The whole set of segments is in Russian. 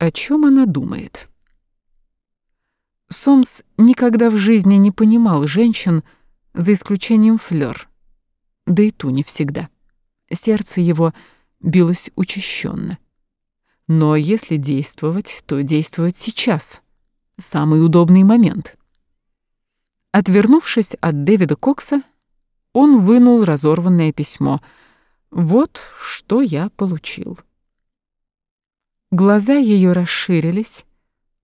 О чем она думает? Сомс никогда в жизни не понимал женщин, за исключением Флёр, да и ту не всегда. Сердце его билось учащенно. Но если действовать, то действовать сейчас. Самый удобный момент. Отвернувшись от Дэвида Кокса, он вынул разорванное письмо. Вот что я получил. Глаза ее расширились,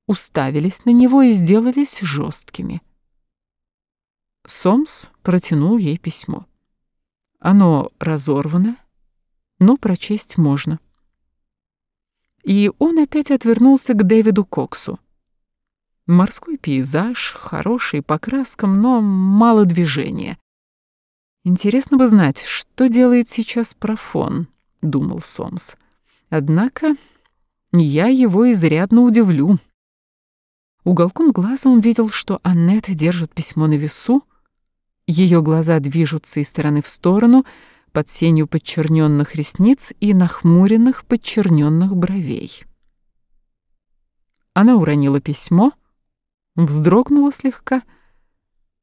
уставились на него и сделались жесткими. Сомс протянул ей письмо. Оно разорвано, но прочесть можно. И он опять отвернулся к Дэвиду Коксу. Морской пейзаж, хороший по краскам, но мало движения. Интересно бы знать, что делает сейчас Профон, думал Сомс. Однако я его изрядно удивлю. Уголком глаза он видел, что Аннет держит письмо на весу, ее глаза движутся из стороны в сторону под сенью подчерненных ресниц и нахмуренных подчерненных бровей. Она уронила письмо, вздрогнула слегка,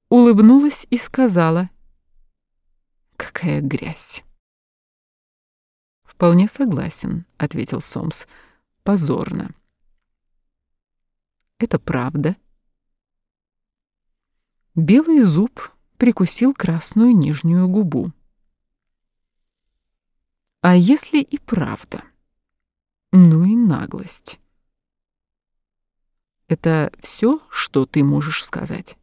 улыбнулась и сказала «Какая грязь!» «Вполне согласен», — ответил Сомс, — «позорно». Это правда. Белый зуб прикусил красную нижнюю губу. А если и правда? Ну и наглость. Это все, что ты можешь сказать?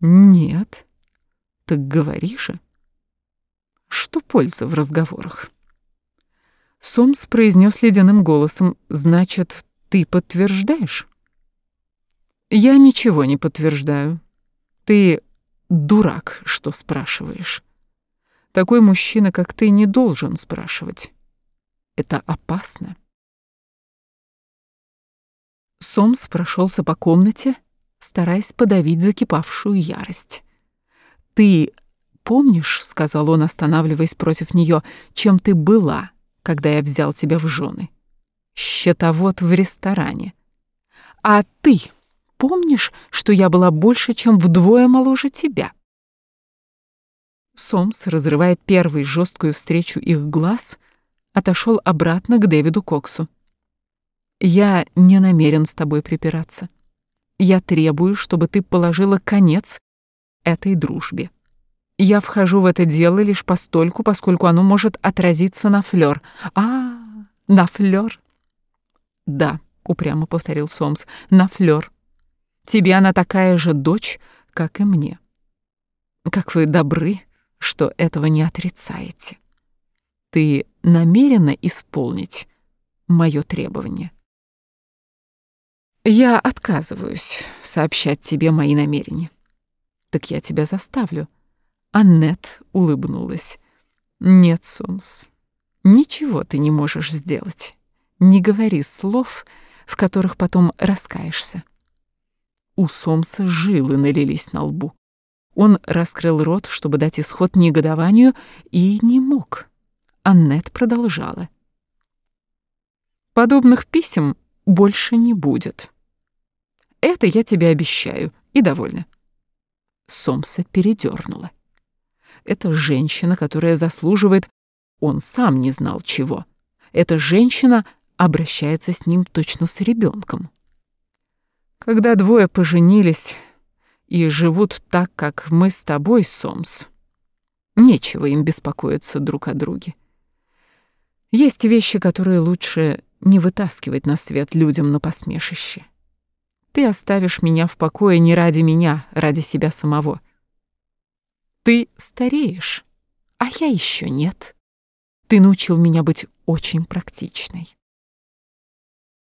Нет. Так говори же. Что польза в разговорах? Сомс произнес ледяным голосом, значит, ты подтверждаешь? Я ничего не подтверждаю. Ты дурак, что спрашиваешь. Такой мужчина, как ты, не должен спрашивать. Это опасно. Сомс прошелся по комнате, стараясь подавить закипавшую ярость. «Ты помнишь, — сказал он, останавливаясь против нее, — чем ты была, когда я взял тебя в жены? Счетовод в ресторане. А ты помнишь, что я была больше, чем вдвое моложе тебя?» Сомс, разрывая первой жесткую встречу их глаз, отошел обратно к Дэвиду Коксу. «Я не намерен с тобой припираться. Я требую, чтобы ты положила конец этой дружбе. Я вхожу в это дело лишь постольку, поскольку оно может отразиться на флёр. А, на флёр? Да, упрямо повторил Сомс, на флёр. Тебе она такая же дочь, как и мне. Как вы добры, что этого не отрицаете. Ты намерена исполнить мое требование? Я отказываюсь сообщать тебе мои намерения. Так я тебя заставлю. Аннет улыбнулась. Нет, Сумс, ничего ты не можешь сделать. Не говори слов, в которых потом раскаешься. У Сомса жилы налились на лбу. Он раскрыл рот, чтобы дать исход негодованию, и не мог. Аннет продолжала. «Подобных писем больше не будет. Это я тебе обещаю, и довольна». Сомса передернула. Это женщина, которая заслуживает... Он сам не знал чего. Эта женщина обращается с ним точно с ребенком. Когда двое поженились и живут так, как мы с тобой, Сомс, нечего им беспокоиться друг о друге. Есть вещи, которые лучше не вытаскивать на свет людям на посмешище. Ты оставишь меня в покое не ради меня, ради себя самого. Ты стареешь, а я еще нет. Ты научил меня быть очень практичной.